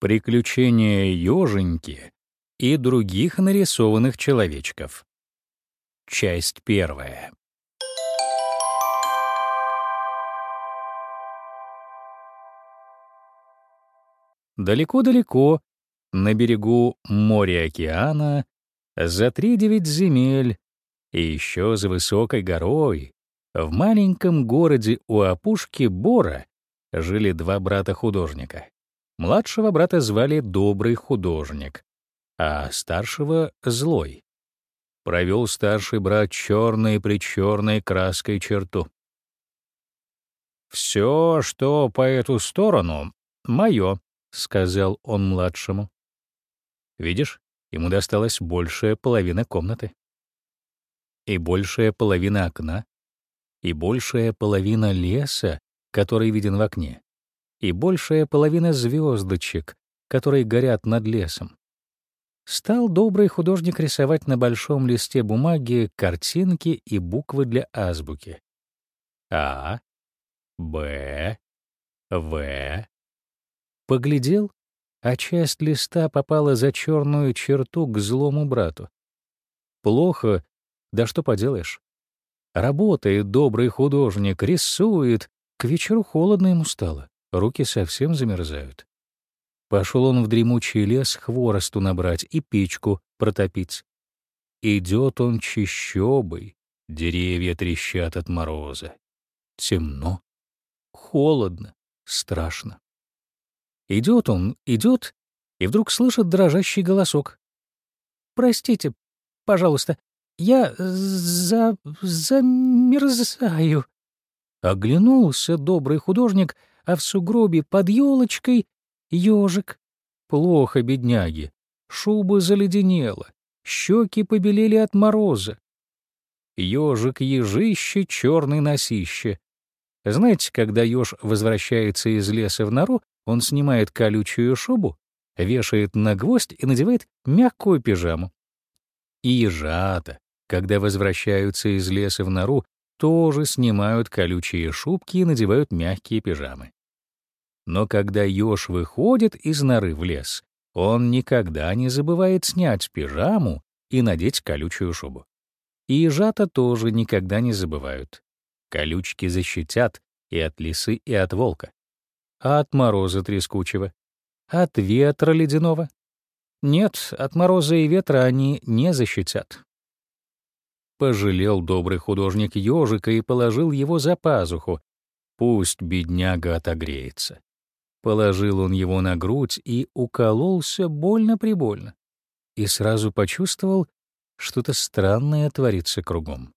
Приключения Ёженьки и других нарисованных человечков. Часть первая. Далеко-далеко, на берегу моря-океана, за три-девять земель и еще за высокой горой, в маленьком городе у опушки Бора жили два брата-художника. Младшего брата звали Добрый художник, а старшего — Злой. Провел старший брат черной-причерной краской черту. «Все, что по эту сторону, мое», — сказал он младшему. «Видишь, ему досталась большая половина комнаты. И большая половина окна, и большая половина леса, который виден в окне, и большая половина звездочек, которые горят над лесом. Стал добрый художник рисовать на большом листе бумаги картинки и буквы для азбуки. А, Б, В. Поглядел, а часть листа попала за черную черту к злому брату. Плохо, да что поделаешь. Работает добрый художник, рисует, к вечеру холодно ему стало, руки совсем замерзают. Пошел он в дремучий лес хворосту набрать и печку протопить. Идет он чищобой, деревья трещат от мороза. Темно, холодно, страшно. Идет он, идет, и вдруг слышит дрожащий голосок. «Простите, пожалуйста, я за... замерзаю». Оглянулся добрый художник, а в сугробе под елочкой ежик. Плохо, бедняги. Шуба заледенела, щеки побелели от мороза. Ежик ежище, черный носище. Знаете, когда еж возвращается из леса в нору, он снимает колючую шубу, вешает на гвоздь и надевает мягкую пижаму. И ежата, когда возвращаются из леса в нору, тоже снимают колючие шубки и надевают мягкие пижамы. Но когда еж выходит из норы в лес, он никогда не забывает снять пижаму и надеть колючую шубу. И ежата тоже никогда не забывают. Колючки защитят и от лисы, и от волка. А от мороза трескучего? От ветра ледяного? Нет, от мороза и ветра они не защитят. Пожалел добрый художник ежика и положил его за пазуху. Пусть бедняга отогреется. Положил он его на грудь и укололся больно-прибольно. И сразу почувствовал, что-то странное творится кругом.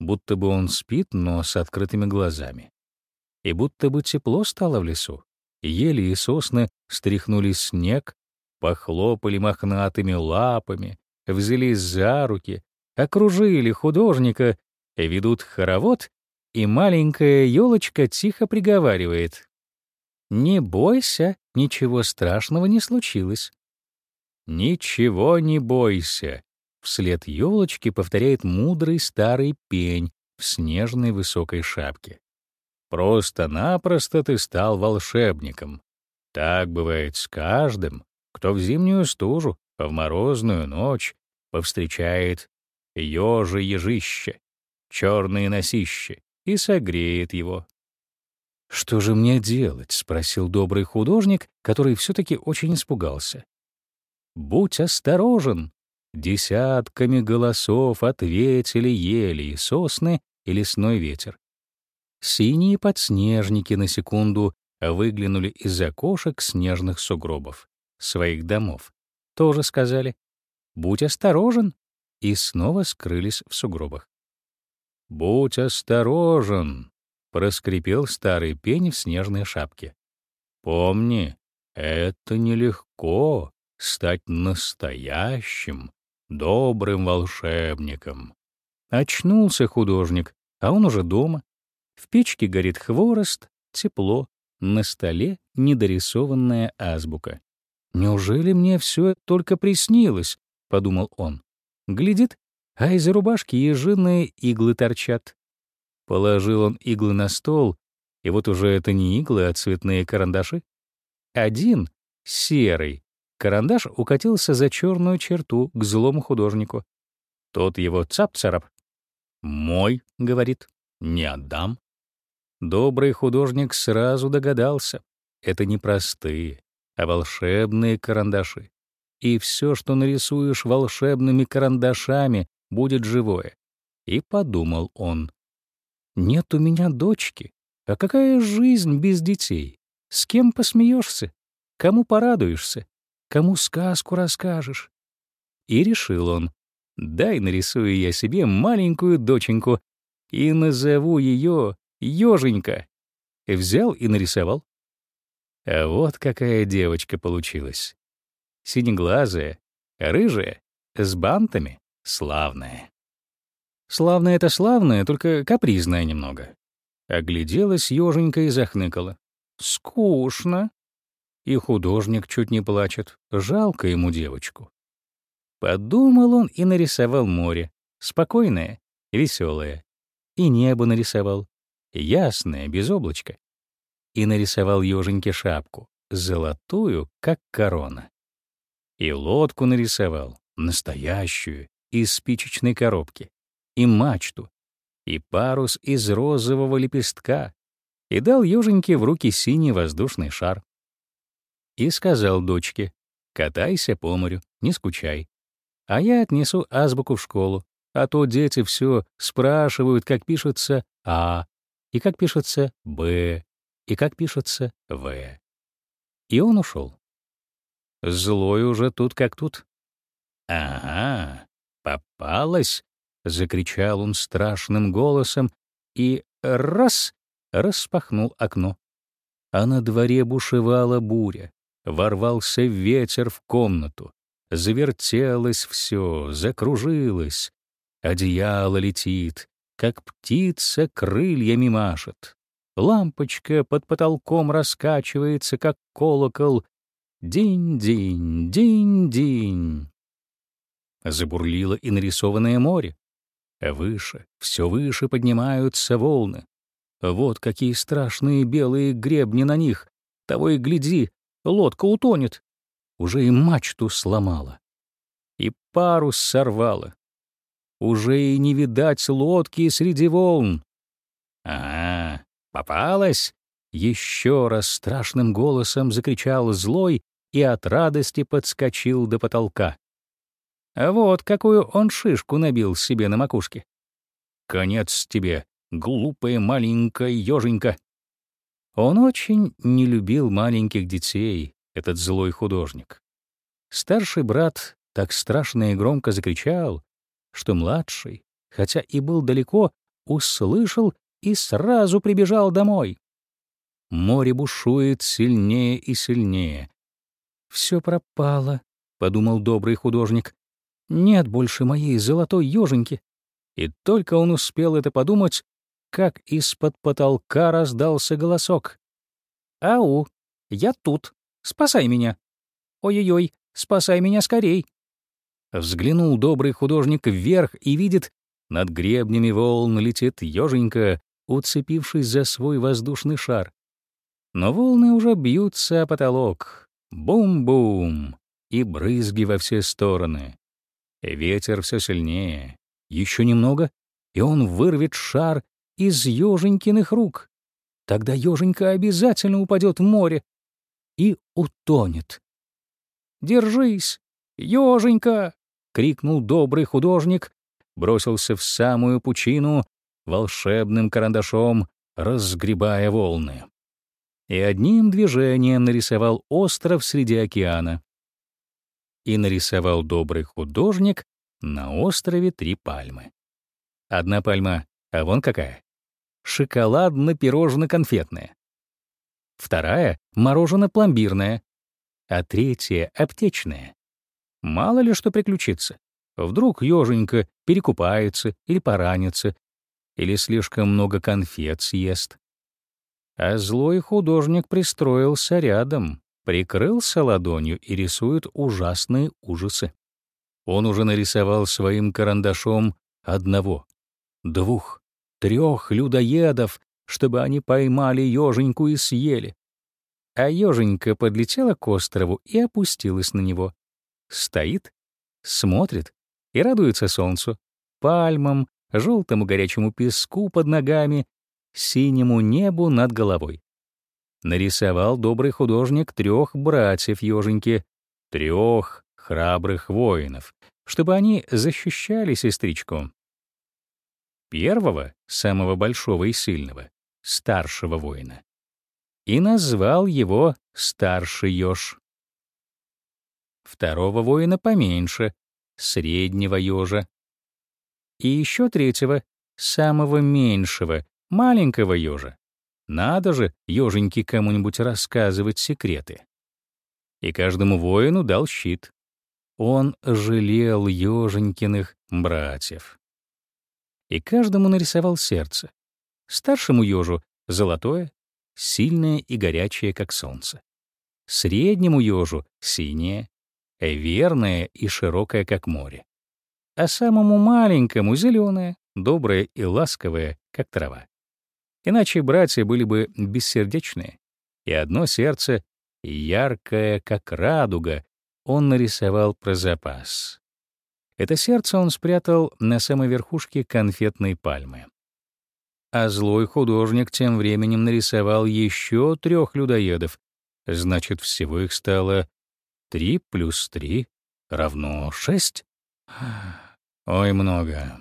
Будто бы он спит, но с открытыми глазами. И будто бы тепло стало в лесу. Ели и сосны стряхнули снег, похлопали мохнатыми лапами, взялись за руки, окружили художника, ведут хоровод, и маленькая елочка тихо приговаривает. «Не бойся, ничего страшного не случилось». «Ничего не бойся», — вслед елочки повторяет мудрый старый пень в снежной высокой шапке. «Просто-напросто ты стал волшебником. Так бывает с каждым, кто в зимнюю стужу, в морозную ночь повстречает ежи ежище, черные носище, и согреет его. «Что же мне делать?» — спросил добрый художник, который все-таки очень испугался. «Будь осторожен!» Десятками голосов ответили ели и сосны, и лесной ветер. Синие подснежники на секунду выглянули из окошек снежных сугробов, своих домов. Тоже сказали «Будь осторожен!» И снова скрылись в сугробах. «Будь осторожен!» — проскрипел старый пень в снежной шапке. «Помни, это нелегко — стать настоящим, добрым волшебником». Очнулся художник, а он уже дома. В печке горит хворост, тепло, на столе недорисованная азбука. «Неужели мне все только приснилось?» — подумал он. Глядит, а из рубашки ежиные иглы торчат. Положил он иглы на стол, и вот уже это не иглы, а цветные карандаши. Один серый. Карандаш укатился за черную черту к злому художнику. Тот его цап-царап. «Мой», — говорит, — «не отдам». Добрый художник сразу догадался. Это не простые, а волшебные карандаши. И все, что нарисуешь волшебными карандашами, будет живое. И подумал он. «Нет у меня дочки. А какая жизнь без детей? С кем посмеешься? Кому порадуешься? Кому сказку расскажешь?» И решил он. «Дай нарисую я себе маленькую доченьку и назову ее Ёженька. Взял и нарисовал. А вот какая девочка получилась. Синеглазая, рыжая, с бантами, славная. Славная это славная, только капризная немного. Огляделась ёженька и захныкала. Скучно. И художник чуть не плачет. Жалко ему девочку. Подумал он и нарисовал море. Спокойное, веселое. И небо нарисовал ясное, без облачка, и нарисовал еженьке шапку, золотую, как корона. И лодку нарисовал, настоящую, из спичечной коробки, и мачту, и парус из розового лепестка, и дал еженьке в руки синий воздушный шар. И сказал дочке, «Катайся по морю, не скучай. А я отнесу азбуку в школу, а то дети все спрашивают, как пишется «а», и как пишется «Б», и как пишется «В». И он ушел. Злой уже тут как тут. «Ага, попалась!» — закричал он страшным голосом и раз — распахнул окно. А на дворе бушевала буря, ворвался ветер в комнату, завертелось все, закружилось, одеяло летит, как птица крыльями машет. Лампочка под потолком раскачивается, как колокол. Динь-динь, динь-динь. Забурлило и нарисованное море. Выше, все выше поднимаются волны. Вот какие страшные белые гребни на них. Того и гляди, лодка утонет. Уже и мачту сломала. И парус сорвала. Уже и не видать лодки среди волн. «А, попалась!» — еще раз страшным голосом закричал злой и от радости подскочил до потолка. А вот какую он шишку набил себе на макушке. «Конец тебе, глупая маленькая еженька!» Он очень не любил маленьких детей, этот злой художник. Старший брат так страшно и громко закричал, что младший, хотя и был далеко, услышал и сразу прибежал домой. Море бушует сильнее и сильнее. «Все пропало», — подумал добрый художник. «Нет больше моей золотой еженьки». И только он успел это подумать, как из-под потолка раздался голосок. «Ау, я тут. Спасай меня. Ой-ой-ой, спасай меня скорей. Взглянул добрый художник вверх и видит, над гребнями волн летит еженька, уцепившись за свой воздушный шар. Но волны уже бьются о потолок. Бум-бум! И брызги во все стороны. Ветер все сильнее. Еще немного, и он вырвет шар из еженькиных рук. Тогда еженька обязательно упадет в море и утонет. «Держись, еженька!» крикнул добрый художник, бросился в самую пучину, волшебным карандашом разгребая волны. И одним движением нарисовал остров среди океана. И нарисовал добрый художник на острове три пальмы. Одна пальма, а вон какая. Шоколадно-пирожно-конфетная. Вторая — морожено-пломбирная. А третья — аптечная. Мало ли что приключится. Вдруг еженька перекупается или поранится, или слишком много конфет съест. А злой художник пристроился рядом, прикрылся ладонью и рисует ужасные ужасы. Он уже нарисовал своим карандашом одного, двух, трех людоедов, чтобы они поймали еженьку и съели. а еженька подлетела к острову и опустилась на него. Стоит, смотрит и радуется солнцу, пальмам, желтому горячему песку под ногами, синему небу над головой. Нарисовал добрый художник трех братьев еженьки, трех храбрых воинов, чтобы они защищали сестричку. Первого, самого большого и сильного, старшего воина. И назвал его Старший Ёж. Второго воина поменьше, среднего ёжа. И еще третьего, самого меньшего, маленького ёжа. Надо же ёженьки кому-нибудь рассказывать секреты. И каждому воину дал щит. Он жалел ёженькиных братьев. И каждому нарисовал сердце. Старшему ёжу — золотое, сильное и горячее, как солнце. Среднему ёжу — синее, верное и широкое, как море. А самому маленькому — зеленое, доброе и ласковое, как трава. Иначе братья были бы бессердечные, и одно сердце, яркое, как радуга, он нарисовал про запас. Это сердце он спрятал на самой верхушке конфетной пальмы. А злой художник тем временем нарисовал еще трех людоедов, значит, всего их стало три плюс три равно шесть. Ой, много.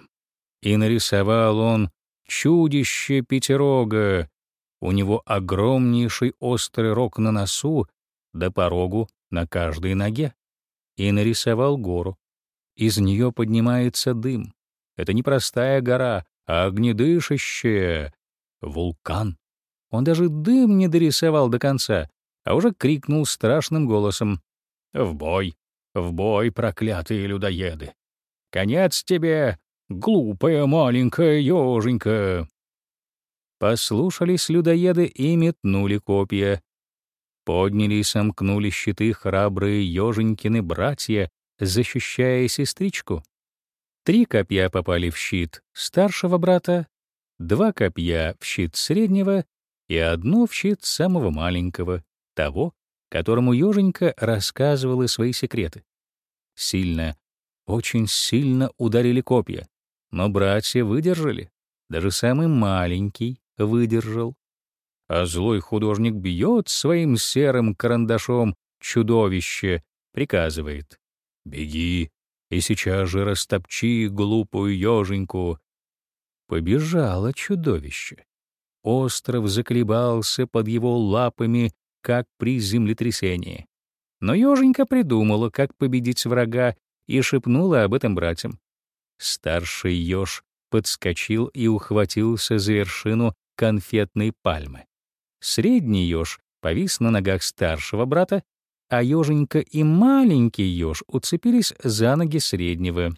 И нарисовал он чудище пятерога. У него огромнейший острый рог на носу, да порогу на каждой ноге. И нарисовал гору. Из нее поднимается дым. Это не простая гора, а огнедышащая. Вулкан. Он даже дым не дорисовал до конца, а уже крикнул страшным голосом. «В бой! В бой, проклятые людоеды! Конец тебе, глупая маленькая еженька!» Послушались людоеды и метнули копья. Подняли и сомкнули щиты храбрые еженькины братья, защищая сестричку. Три копья попали в щит старшего брата, два копья в щит среднего и одно в щит самого маленького, того, которому еженька рассказывала свои секреты. Сильно, очень сильно ударили копья, но братья выдержали. Даже самый маленький выдержал. А злой художник бьет своим серым карандашом чудовище, приказывает. «Беги и сейчас же растопчи глупую еженьку». Побежало чудовище. Остров заколебался под его лапами, как при землетрясении. Но еженька придумала, как победить врага, и шепнула об этом братьям. Старший еж подскочил и ухватился за вершину конфетной пальмы. Средний еж повис на ногах старшего брата, а еженька и маленький еж уцепились за ноги среднего.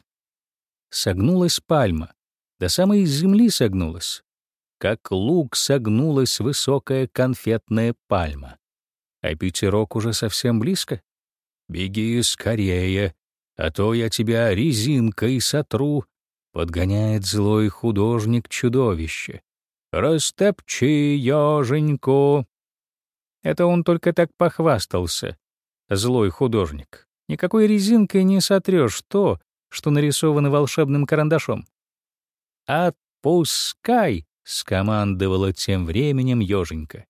Согнулась пальма, до самой земли согнулась. Как лук согнулась высокая конфетная пальма. А пятерок уже совсем близко. «Беги скорее, а то я тебя резинкой сотру», — подгоняет злой художник-чудовище. «Растопчи еженьку!» Это он только так похвастался, злой художник. Никакой резинкой не сотрешь то, что нарисовано волшебным карандашом. «Отпускай!» — скомандовала тем временем еженька.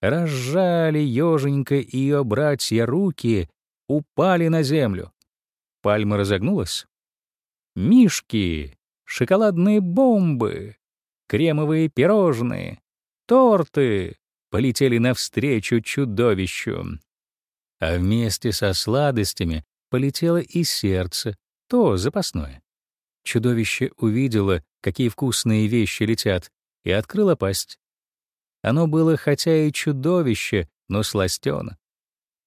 Разжали еженька и ее братья руки, упали на землю. Пальма разогнулась. Мишки, шоколадные бомбы, кремовые пирожные, торты полетели навстречу чудовищу. А вместе со сладостями полетело и сердце, то запасное. Чудовище увидело, какие вкусные вещи летят, и открыло пасть. Оно было хотя и чудовище, но сластено.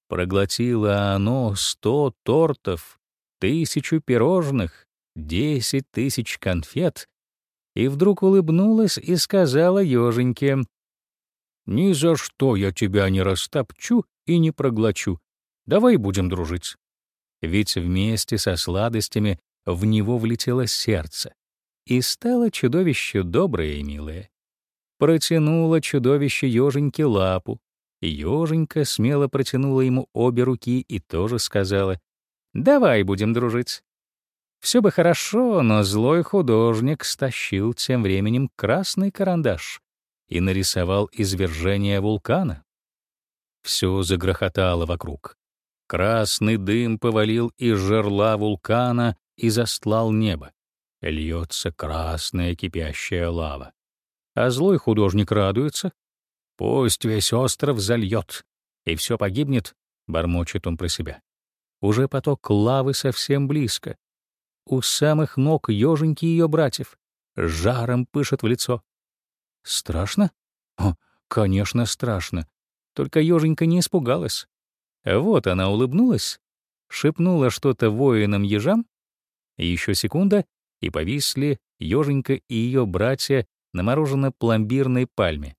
Проглотило оно сто тортов, тысячу пирожных, десять тысяч конфет, и вдруг улыбнулась и сказала еженьке, «Ни за что я тебя не растопчу и не проглочу. Давай будем дружить». Ведь вместе со сладостями в него влетело сердце, и стало чудовище доброе и милое. Протянуло чудовище еженьке лапу, Ёженька смело протянула ему обе руки и тоже сказала, «Давай будем дружить». Все бы хорошо, но злой художник стащил тем временем красный карандаш и нарисовал извержение вулкана. Все загрохотало вокруг. Красный дым повалил из жерла вулкана и застлал небо. Льется красная кипящая лава. А злой художник радуется. «Пусть весь остров зальет, и все погибнет», — бормочет он про себя. Уже поток лавы совсем близко. У самых ног еженьки ее братьев. Жаром пышет в лицо. Страшно? О, конечно, страшно. Только еженька не испугалась. Вот она улыбнулась, шепнула что-то воинам-ежам, еще секунда, и повисли еженька и ее братья на морожено-пломбирной пальме.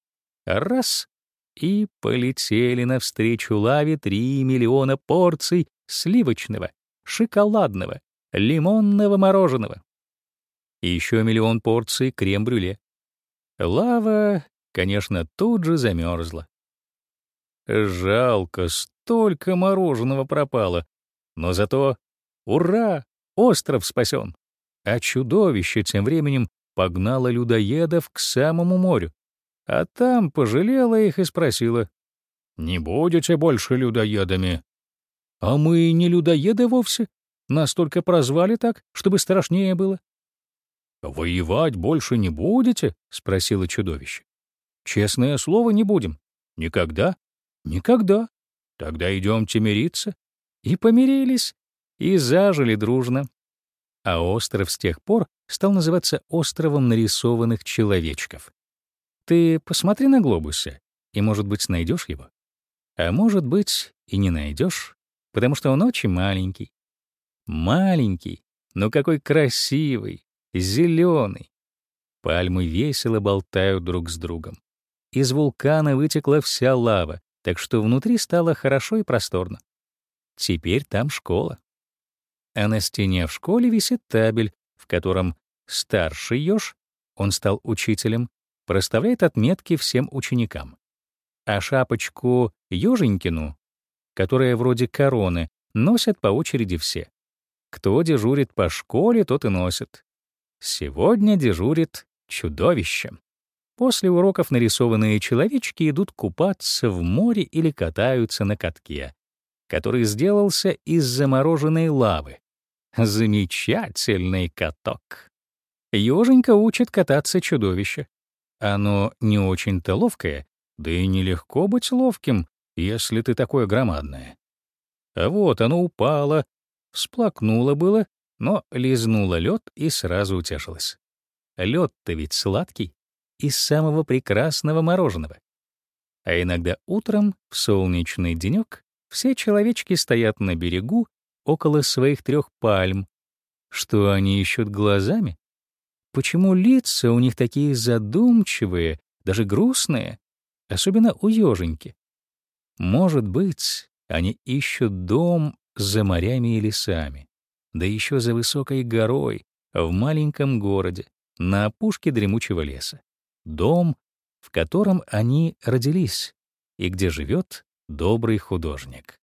Раз — и полетели навстречу лаве три миллиона порций сливочного, шоколадного, лимонного мороженого. И еще миллион порций крем-брюле. Лава, конечно, тут же замерзла. Жалко, столько мороженого пропало. Но зато, ура, остров спасен. А чудовище тем временем погнало людоедов к самому морю. А там пожалела их и спросила, «Не будете больше людоедами?» «А мы не людоеды вовсе. Нас только прозвали так, чтобы страшнее было». «Воевать больше не будете?» — спросило чудовище. «Честное слово, не будем. Никогда Никогда. Тогда идемте мириться. И помирились, и зажили дружно. А остров с тех пор стал называться островом нарисованных человечков. Ты посмотри на глобусе, и, может быть, найдешь его. А может быть, и не найдешь, потому что он очень маленький. Маленький, но какой красивый, зеленый. Пальмы весело болтают друг с другом. Из вулкана вытекла вся лава, так что внутри стало хорошо и просторно. Теперь там школа. А на стене в школе висит табель, в котором старший ёж, он стал учителем, проставляет отметки всем ученикам. А шапочку ёженькину, которая вроде короны, носят по очереди все. Кто дежурит по школе, тот и носит. Сегодня дежурит чудовище. После уроков нарисованные человечки идут купаться в море или катаются на катке, который сделался из замороженной лавы. Замечательный каток. Ёженька учит кататься чудовище. Оно не очень-то ловкое, да и нелегко быть ловким, если ты такое громадное. А вот оно упало, всплакнуло было, но лизнуло лед и сразу утешилось. Лед-то ведь сладкий из самого прекрасного мороженого. А иногда утром, в солнечный денек, все человечки стоят на берегу около своих трех пальм. Что они ищут глазами? Почему лица у них такие задумчивые, даже грустные, особенно у еженьки? Может быть, они ищут дом за морями и лесами, да еще за высокой горой, в маленьком городе, на опушке дремучего леса дом, в котором они родились и где живет добрый художник.